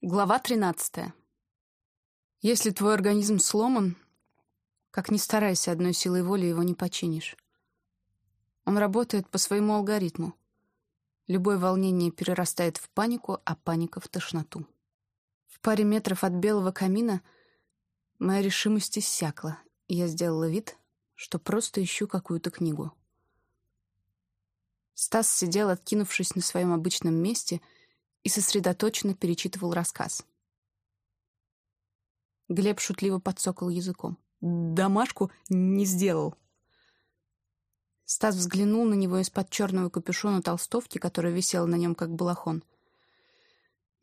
Глава 13. Если твой организм сломан, как ни старайся, одной силой воли его не починишь. Он работает по своему алгоритму. Любое волнение перерастает в панику, а паника — в тошноту. В паре метров от белого камина моя решимость иссякла, и я сделала вид, что просто ищу какую-то книгу. Стас сидел, откинувшись на своем обычном месте — и сосредоточенно перечитывал рассказ. Глеб шутливо подсокал языком. «Домашку не сделал». Стас взглянул на него из-под черного капюшона толстовки, которая висела на нем как балахон.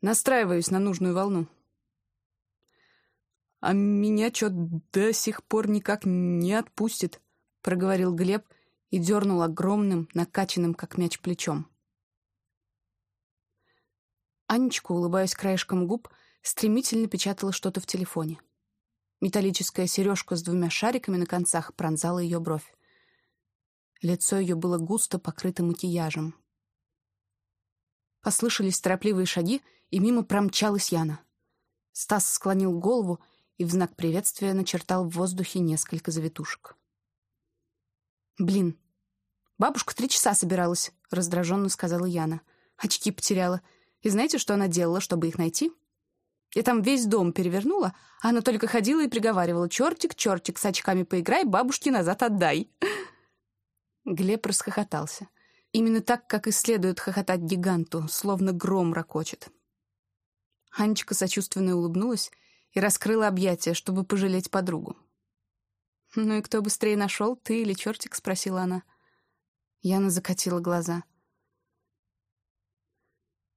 «Настраиваюсь на нужную волну». «А меня что до сих пор никак не отпустит», — проговорил Глеб и дернул огромным, накачанным, как мяч, плечом. Анечка, улыбаясь краешком губ, стремительно печатала что-то в телефоне. Металлическая сережка с двумя шариками на концах пронзала ее бровь. Лицо ее было густо покрыто макияжем. Послышались торопливые шаги, и мимо промчалась Яна. Стас склонил голову и в знак приветствия начертал в воздухе несколько завитушек. «Блин, бабушка три часа собиралась», — раздраженно сказала Яна. «Очки потеряла. И знаете, что она делала, чтобы их найти? Я там весь дом перевернула, а она только ходила и приговаривала «Чертик, чертик, с очками поиграй, бабушке назад отдай». Глеб расхохотался. Именно так, как и следует хохотать гиганту, словно гром ракочет. Анечка сочувственно улыбнулась и раскрыла объятия, чтобы пожалеть подругу. «Ну и кто быстрее нашел, ты или чертик?» — спросила она. Яна закатила глаза —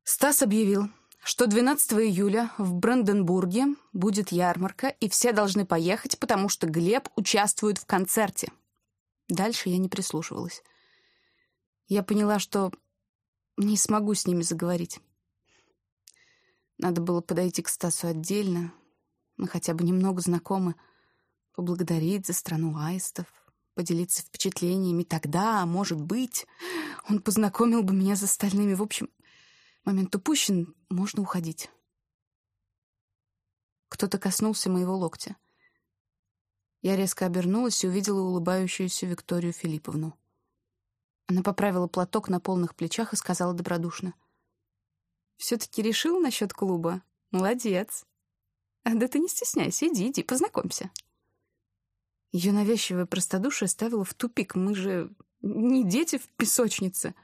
Стас объявил, что 12 июля в Бранденбурге будет ярмарка, и все должны поехать, потому что Глеб участвует в концерте. Дальше я не прислушивалась. Я поняла, что не смогу с ними заговорить. Надо было подойти к Стасу отдельно. Мы хотя бы немного знакомы. Поблагодарить за страну аистов, поделиться впечатлениями. Тогда, может быть, он познакомил бы меня с остальными. В общем, Момент упущен, можно уходить. Кто-то коснулся моего локтя. Я резко обернулась и увидела улыбающуюся Викторию Филипповну. Она поправила платок на полных плечах и сказала добродушно. «Все-таки решил насчет клуба? Молодец. А да ты не стесняйся, иди, иди, познакомься». Ее навязчивое простодушие ставило в тупик. Мы же не дети в песочнице. —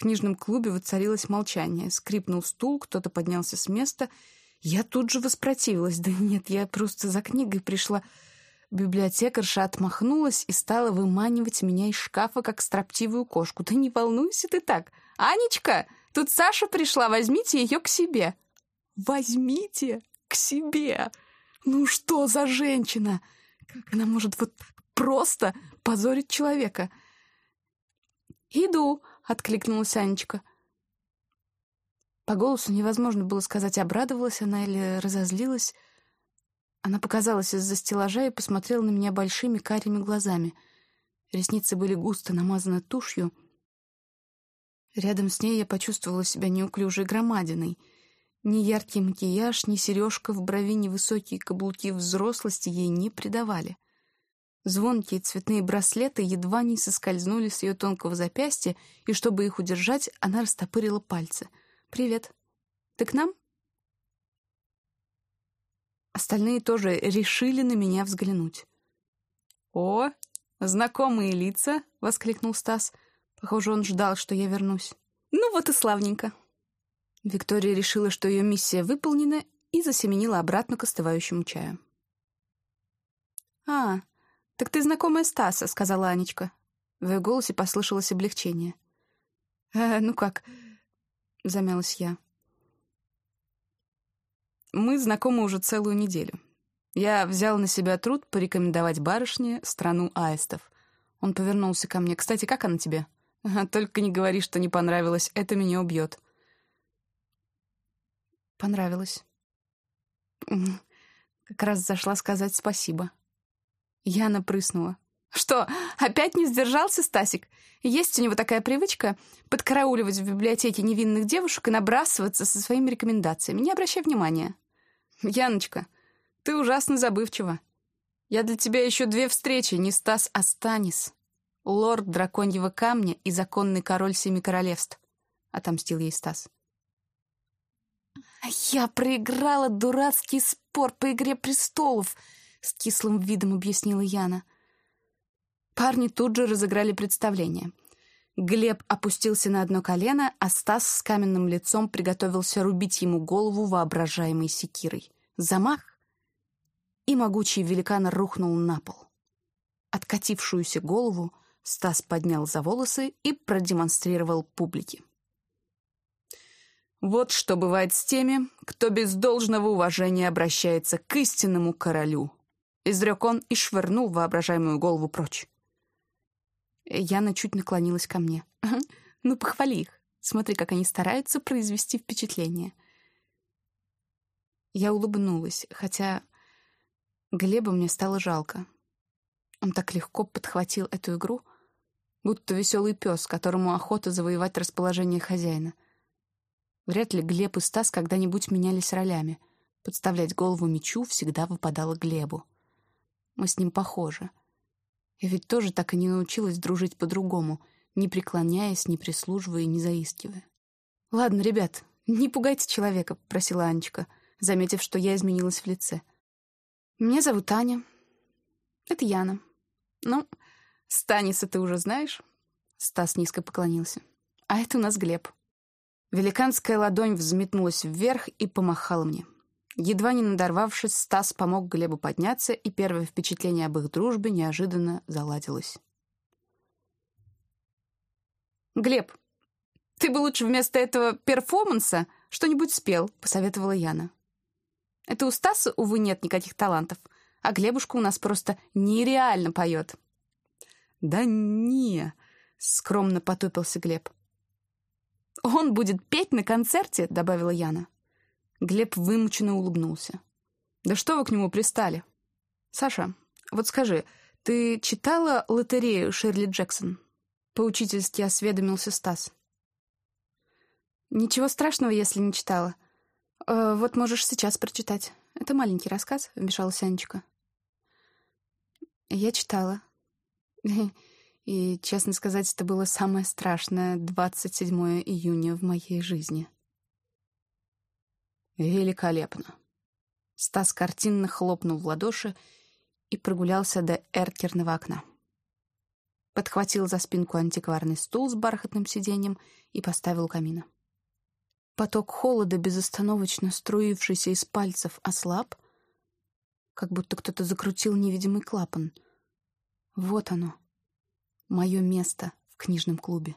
в книжном клубе воцарилось молчание. Скрипнул стул, кто-то поднялся с места. Я тут же воспротивилась. Да нет, я просто за книгой пришла. Библиотекарша отмахнулась и стала выманивать меня из шкафа, как строптивую кошку. «Да не волнуйся ты так! Анечка, тут Саша пришла, возьмите ее к себе!» «Возьмите к себе! Ну что за женщина? Как она может вот так просто позорить человека?» «Иду!» — откликнулась Анечка. По голосу невозможно было сказать, обрадовалась она или разозлилась. Она показалась из-за стеллажа и посмотрела на меня большими карими глазами. Ресницы были густо намазаны тушью. Рядом с ней я почувствовала себя неуклюжей громадиной. Ни яркий макияж, ни сережка в брови, ни высокие каблуки взрослости ей не придавали. Звонкие цветные браслеты едва не соскользнули с ее тонкого запястья, и чтобы их удержать, она растопырила пальцы. «Привет. Ты к нам?» Остальные тоже решили на меня взглянуть. «О, знакомые лица!» — воскликнул Стас. Похоже, он ждал, что я вернусь. «Ну вот и славненько!» Виктория решила, что ее миссия выполнена, и засеменила обратно к остывающему чаю. «А, «Так ты знакомая Стаса», — сказала Анечка. В ее голосе послышалось облегчение. «Э, ну как?» — замялась я. «Мы знакомы уже целую неделю. Я взял на себя труд порекомендовать барышне страну аистов. Он повернулся ко мне. «Кстати, как она тебе?» «Только не говори, что не понравилось. Это меня убьет». «Понравилось». Как раз зашла сказать спасибо. Яна прыснула. Что, опять не сдержался Стасик? Есть у него такая привычка подкарауливать в библиотеке невинных девушек и набрасываться со своими рекомендациями. Не обращай внимания. Яночка, ты ужасно забывчива. Я для тебя еще две встречи, не Стас, а Станис. Лорд драконьего камня и законный король семи королевств. Отомстил ей Стас. «Я проиграла дурацкий спор по «Игре престолов», — с кислым видом объяснила Яна. Парни тут же разыграли представление. Глеб опустился на одно колено, а Стас с каменным лицом приготовился рубить ему голову воображаемой секирой. Замах, и могучий великан рухнул на пол. Откатившуюся голову Стас поднял за волосы и продемонстрировал публике. Вот что бывает с теми, кто без должного уважения обращается к истинному королю. Изрек он и швырнул воображаемую голову прочь. Яна чуть наклонилась ко мне. «Ну, похвали их. Смотри, как они стараются произвести впечатление». Я улыбнулась, хотя Глеба мне стало жалко. Он так легко подхватил эту игру, будто веселый пес, которому охота завоевать расположение хозяина — Вряд ли Глеб и Стас когда-нибудь менялись ролями. Подставлять голову мечу всегда выпадало Глебу. Мы с ним похожи. Я ведь тоже так и не научилась дружить по-другому, не преклоняясь, не прислуживая не заискивая. «Ладно, ребят, не пугайте человека», — просила Анечка, заметив, что я изменилась в лице. «Меня зовут Аня. Это Яна. Ну, Станиса ты уже знаешь?» Стас низко поклонился. «А это у нас Глеб». Великанская ладонь взметнулась вверх и помахала мне. Едва не надорвавшись, Стас помог Глебу подняться, и первое впечатление об их дружбе неожиданно заладилось. «Глеб, ты бы лучше вместо этого перформанса что-нибудь спел», — посоветовала Яна. «Это у Стаса, увы, нет никаких талантов, а Глебушка у нас просто нереально поет». «Да не», — скромно потупился Глеб. «Он будет петь на концерте», — добавила Яна. Глеб вымученно улыбнулся. «Да что вы к нему пристали?» «Саша, вот скажи, ты читала лотерею Шерли Джексон?» Поучительски осведомился Стас. «Ничего страшного, если не читала. Э, вот можешь сейчас прочитать. Это маленький рассказ», — вмешалась Анечка. «Я читала. И, честно сказать, это было самое страшное 27 июня в моей жизни. Великолепно. Стас картинно хлопнул в ладоши и прогулялся до эркерного окна. Подхватил за спинку антикварный стул с бархатным сиденьем и поставил у камина. Поток холода, безостановочно струившийся из пальцев, ослаб, как будто кто-то закрутил невидимый клапан. Вот оно — мое место в книжном клубе.